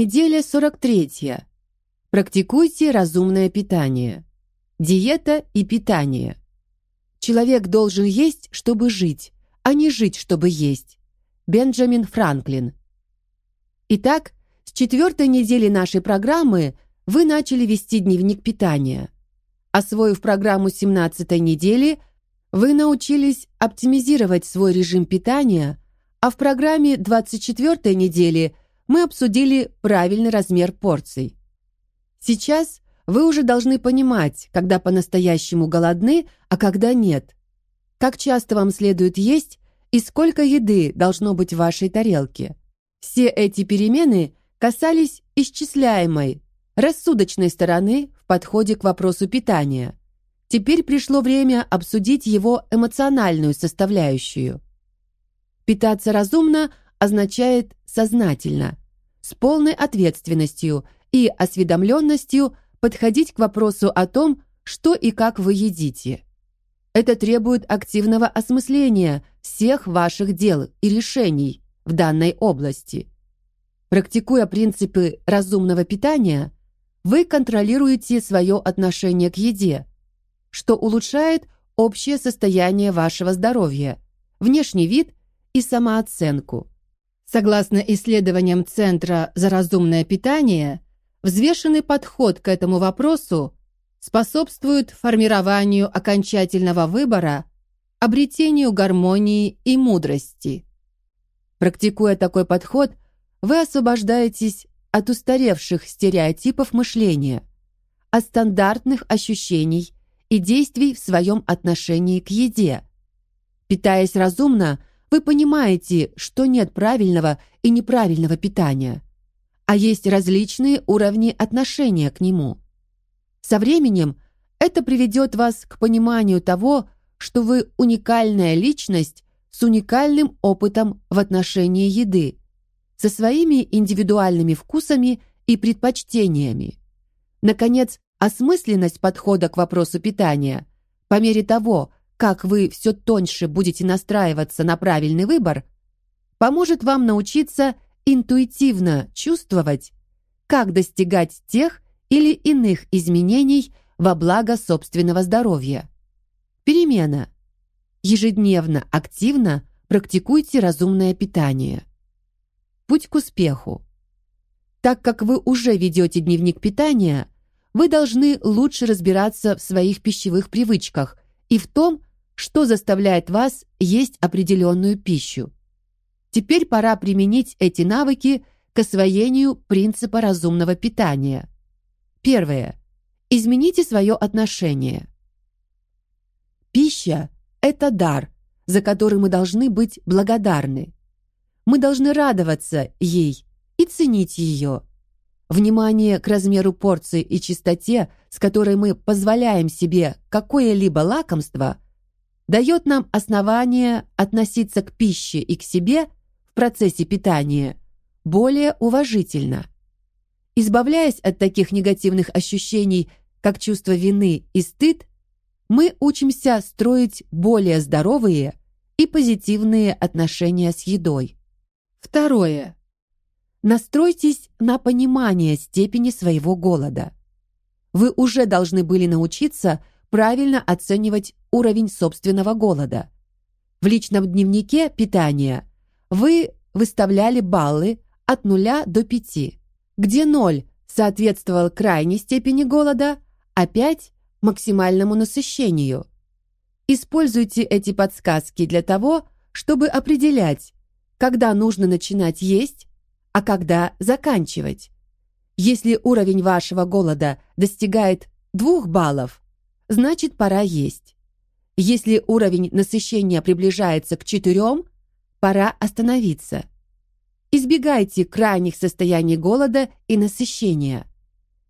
Неделя 43. Практикуйте разумное питание. Диета и питание. Человек должен есть, чтобы жить, а не жить, чтобы есть. Бенджамин Франклин. Итак, с четвертой недели нашей программы вы начали вести дневник питания. Освоив программу 17 недели, вы научились оптимизировать свой режим питания, а в программе 24 недели мы обсудили правильный размер порций. Сейчас вы уже должны понимать, когда по-настоящему голодны, а когда нет. Как часто вам следует есть и сколько еды должно быть в вашей тарелке. Все эти перемены касались исчисляемой, рассудочной стороны в подходе к вопросу питания. Теперь пришло время обсудить его эмоциональную составляющую. Питаться разумно означает сознательно, с полной ответственностью и осведомленностью подходить к вопросу о том, что и как вы едите. Это требует активного осмысления всех ваших дел и решений в данной области. Практикуя принципы разумного питания, вы контролируете свое отношение к еде, что улучшает общее состояние вашего здоровья, внешний вид и самооценку. Согласно исследованиям Центра за разумное питание, взвешенный подход к этому вопросу способствует формированию окончательного выбора, обретению гармонии и мудрости. Практикуя такой подход, вы освобождаетесь от устаревших стереотипов мышления, от стандартных ощущений и действий в своем отношении к еде. Питаясь разумно, вы понимаете, что нет правильного и неправильного питания, а есть различные уровни отношения к нему. Со временем это приведет вас к пониманию того, что вы уникальная личность с уникальным опытом в отношении еды, со своими индивидуальными вкусами и предпочтениями. Наконец, осмысленность подхода к вопросу питания по мере того, как вы все тоньше будете настраиваться на правильный выбор, поможет вам научиться интуитивно чувствовать, как достигать тех или иных изменений во благо собственного здоровья. Перемена. Ежедневно, активно практикуйте разумное питание. Путь к успеху. Так как вы уже ведете дневник питания, вы должны лучше разбираться в своих пищевых привычках и в том, что заставляет вас есть определенную пищу. Теперь пора применить эти навыки к освоению принципа разумного питания. Первое. Измените свое отношение. Пища – это дар, за который мы должны быть благодарны. Мы должны радоваться ей и ценить ее. Внимание к размеру порции и чистоте, с которой мы позволяем себе какое-либо лакомство – дает нам основание относиться к пище и к себе в процессе питания более уважительно. Избавляясь от таких негативных ощущений, как чувство вины и стыд, мы учимся строить более здоровые и позитивные отношения с едой. Второе. Настройтесь на понимание степени своего голода. Вы уже должны были научиться правильно оценивать уровень собственного голода. В личном дневнике питания вы выставляли баллы от 0 до 5, где 0 соответствовал крайней степени голода, а 5 – максимальному насыщению. Используйте эти подсказки для того, чтобы определять, когда нужно начинать есть, а когда заканчивать. Если уровень вашего голода достигает 2 баллов, значит пора есть. Если уровень насыщения приближается к 4, пора остановиться. Избегайте крайних состояний голода и насыщения.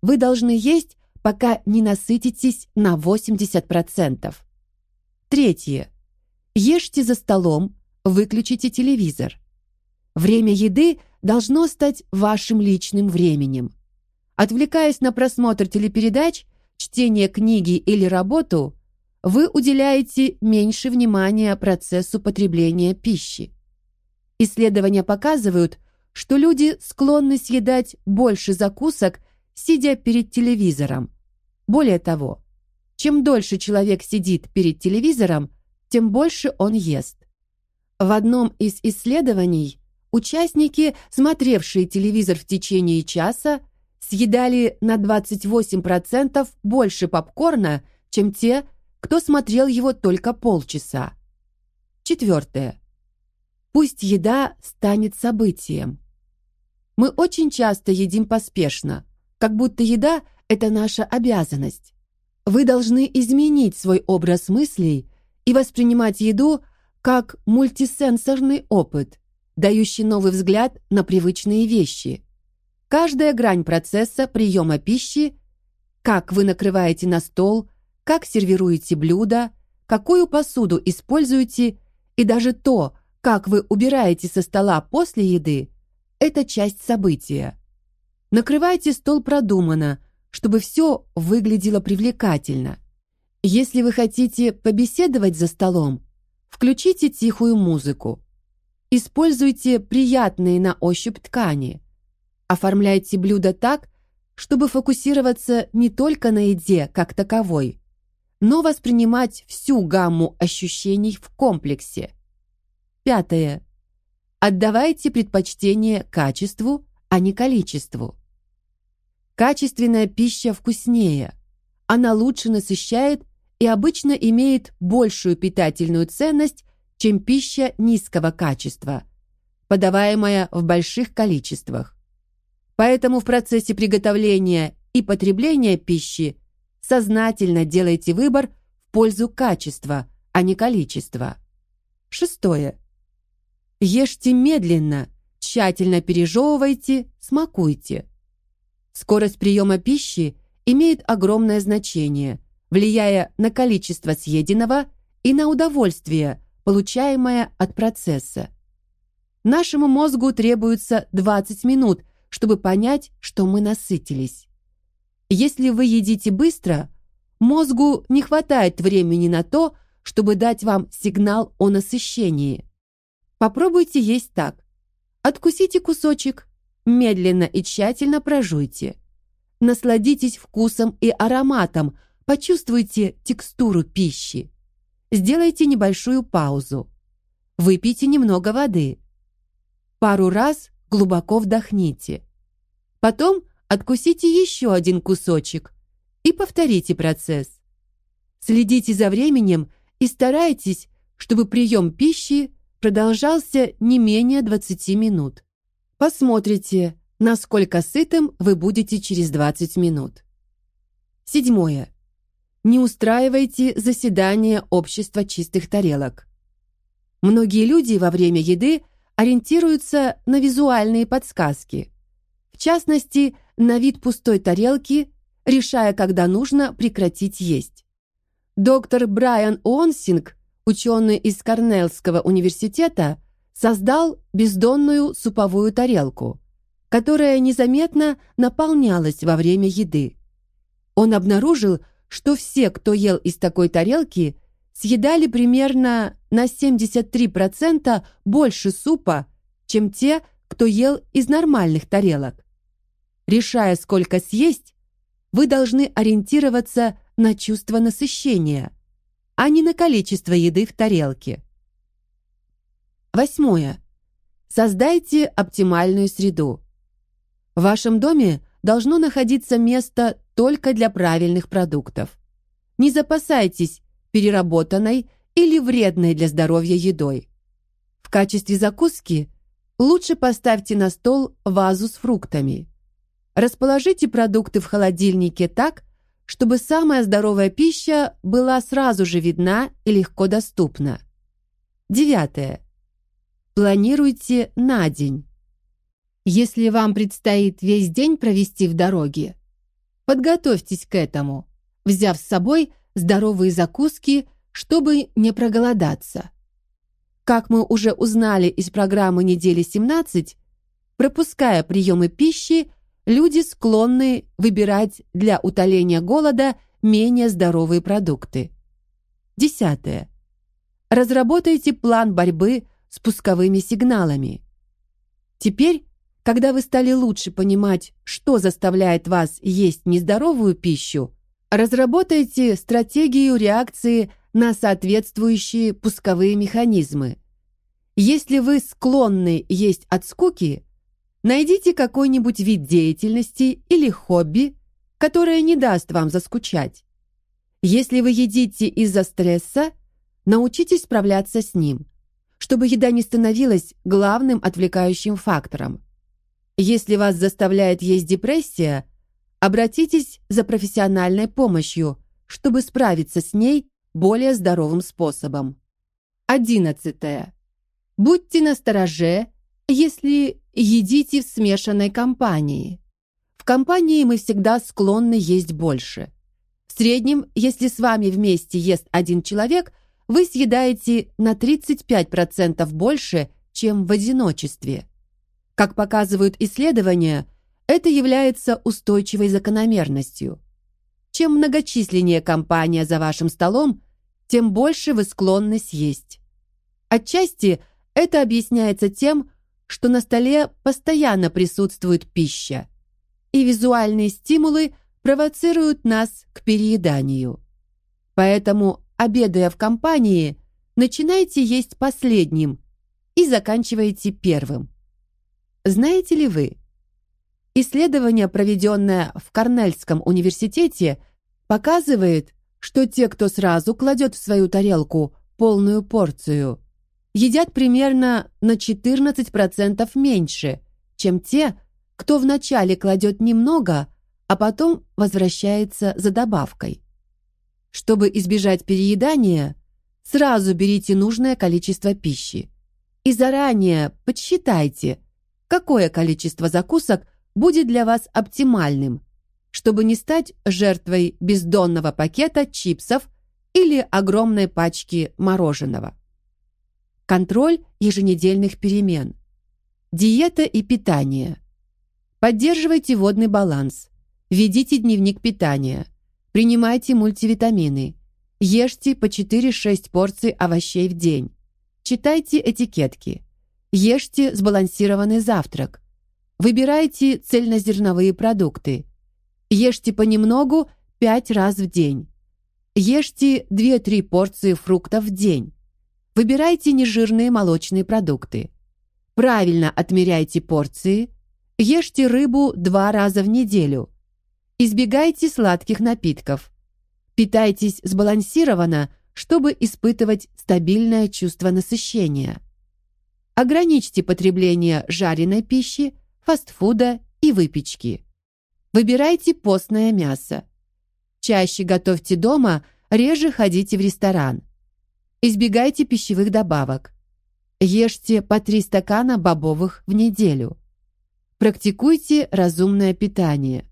Вы должны есть, пока не насытитесь на 80%. Третье. Ешьте за столом, выключите телевизор. Время еды должно стать вашим личным временем. Отвлекаясь на просмотр телепередач, чтение книги или работу, вы уделяете меньше внимания процессу потребления пищи. Исследования показывают, что люди склонны съедать больше закусок, сидя перед телевизором. Более того, чем дольше человек сидит перед телевизором, тем больше он ест. В одном из исследований участники, смотревшие телевизор в течение часа, съедали на 28% больше попкорна, чем те, кто смотрел его только полчаса. Четвертое. Пусть еда станет событием. Мы очень часто едим поспешно, как будто еда – это наша обязанность. Вы должны изменить свой образ мыслей и воспринимать еду как мультисенсорный опыт, дающий новый взгляд на привычные вещи. Каждая грань процесса приема пищи, как вы накрываете на стол, как сервируете блюда, какую посуду используете и даже то, как вы убираете со стола после еды, это часть события. Накрывайте стол продуманно, чтобы все выглядело привлекательно. Если вы хотите побеседовать за столом, включите тихую музыку. Используйте приятные на ощупь ткани. Оформляйте блюдо так, чтобы фокусироваться не только на еде как таковой, но воспринимать всю гамму ощущений в комплексе. Пятое. Отдавайте предпочтение качеству, а не количеству. Качественная пища вкуснее. Она лучше насыщает и обычно имеет большую питательную ценность, чем пища низкого качества, подаваемая в больших количествах. Поэтому в процессе приготовления и потребления пищи сознательно делайте выбор в пользу качества, а не количества. Шестое. Ешьте медленно, тщательно пережевывайте, смакуйте. Скорость приема пищи имеет огромное значение, влияя на количество съеденного и на удовольствие, получаемое от процесса. Нашему мозгу требуется 20 минут, чтобы понять, что мы насытились. Если вы едите быстро, мозгу не хватает времени на то, чтобы дать вам сигнал о насыщении. Попробуйте есть так. Откусите кусочек, медленно и тщательно прожуйте. Насладитесь вкусом и ароматом, почувствуйте текстуру пищи. Сделайте небольшую паузу. Выпейте немного воды. Пару раз глубоко вдохните. Потом откусите еще один кусочек и повторите процесс. Следите за временем и старайтесь, чтобы прием пищи продолжался не менее 20 минут. Посмотрите, насколько сытым вы будете через 20 минут. Седьмое. Не устраивайте заседания общества чистых тарелок. Многие люди во время еды ориентируются на визуальные подсказки. В частности, на вид пустой тарелки, решая, когда нужно прекратить есть. Доктор Брайан Онсинг ученый из Корнеллского университета создал бездонную суповую тарелку, которая незаметно наполнялась во время еды. Он обнаружил, что все, кто ел из такой тарелки, съедали примерно на 73% больше супа, чем те, кто ел из нормальных тарелок. Решая, сколько съесть, вы должны ориентироваться на чувство насыщения – а не на количество еды в тарелке. Восьмое. Создайте оптимальную среду. В вашем доме должно находиться место только для правильных продуктов. Не запасайтесь переработанной или вредной для здоровья едой. В качестве закуски лучше поставьте на стол вазу с фруктами. Расположите продукты в холодильнике так, чтобы самая здоровая пища была сразу же видна и легко доступна. Девятое. Планируйте на день. Если вам предстоит весь день провести в дороге, подготовьтесь к этому, взяв с собой здоровые закуски, чтобы не проголодаться. Как мы уже узнали из программы недели 17, пропуская приемы пищи, люди склонны выбирать для утоления голода менее здоровые продукты. Десятое. Разработайте план борьбы с пусковыми сигналами. Теперь Когда вы стали лучше понимать, что заставляет вас есть нездоровую пищу, разработайте стратегию реакции на соответствующие пусковые механизмы. Если вы склонны есть от скуки, найдите какой-нибудь вид деятельности или хобби, которое не даст вам заскучать. Если вы едите из-за стресса, научитесь справляться с ним, чтобы еда не становилась главным отвлекающим фактором. Если вас заставляет есть депрессия, обратитесь за профессиональной помощью, чтобы справиться с ней более здоровым способом. Одиннадцатое. Будьте настороже, если едите в смешанной компании. В компании мы всегда склонны есть больше. В среднем, если с вами вместе ест один человек, вы съедаете на 35% больше, чем в одиночестве. Как показывают исследования, это является устойчивой закономерностью. Чем многочисленнее компания за вашим столом, тем больше вы склонны съесть. Отчасти это объясняется тем, что на столе постоянно присутствует пища, и визуальные стимулы провоцируют нас к перееданию. Поэтому, обедая в компании, начинайте есть последним и заканчивайте первым. Знаете ли вы, Исследование, проведенное в Корнельском университете, показывает, что те, кто сразу кладет в свою тарелку полную порцию, едят примерно на 14% меньше, чем те, кто вначале кладет немного, а потом возвращается за добавкой. Чтобы избежать переедания, сразу берите нужное количество пищи и заранее подсчитайте, какое количество закусок будет для вас оптимальным, чтобы не стать жертвой бездонного пакета чипсов или огромной пачки мороженого. Контроль еженедельных перемен. Диета и питание. Поддерживайте водный баланс. Ведите дневник питания. Принимайте мультивитамины. Ешьте по 4-6 порций овощей в день. Читайте этикетки. Ешьте сбалансированный завтрак. Выбирайте цельнозерновые продукты. Ешьте понемногу 5 раз в день. Ешьте 2-3 порции фруктов в день. Выбирайте нежирные молочные продукты. Правильно отмеряйте порции. Ешьте рыбу два раза в неделю. Избегайте сладких напитков. Питайтесь сбалансированно, чтобы испытывать стабильное чувство насыщения. Ограничьте потребление жареной пищи, фастфуда и выпечки. Выбирайте постное мясо. Чаще готовьте дома, реже ходите в ресторан. Избегайте пищевых добавок. Ешьте по 3 стакана бобовых в неделю. Практикуйте разумное питание.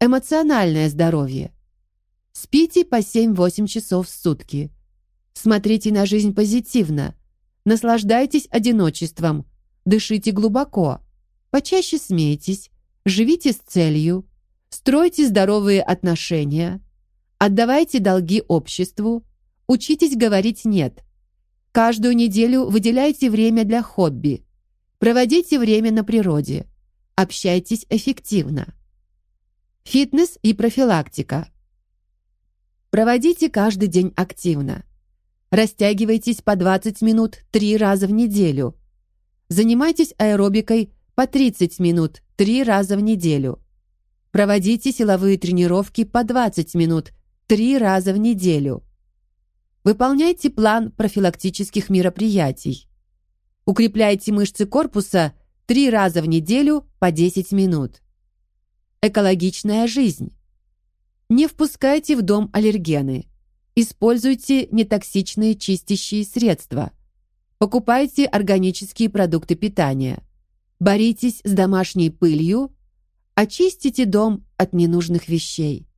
Эмоциональное здоровье. Спите по 7-8 часов в сутки. Смотрите на жизнь позитивно. Наслаждайтесь одиночеством. Дышите глубоко. Почаще смейтесь, живите с целью, стройте здоровые отношения, отдавайте долги обществу, учитесь говорить «нет». Каждую неделю выделяйте время для хобби. Проводите время на природе. Общайтесь эффективно. Фитнес и профилактика. Проводите каждый день активно. Растягивайтесь по 20 минут 3 раза в неделю. Занимайтесь аэробикой по 30 минут три раза в неделю. Проводите силовые тренировки по 20 минут три раза в неделю. Выполняйте план профилактических мероприятий. Укрепляйте мышцы корпуса три раза в неделю по 10 минут. Экологичная жизнь. Не впускайте в дом аллергены. Используйте нетоксичные чистящие средства. Покупайте органические продукты питания. Боритесь с домашней пылью, очистите дом от ненужных вещей.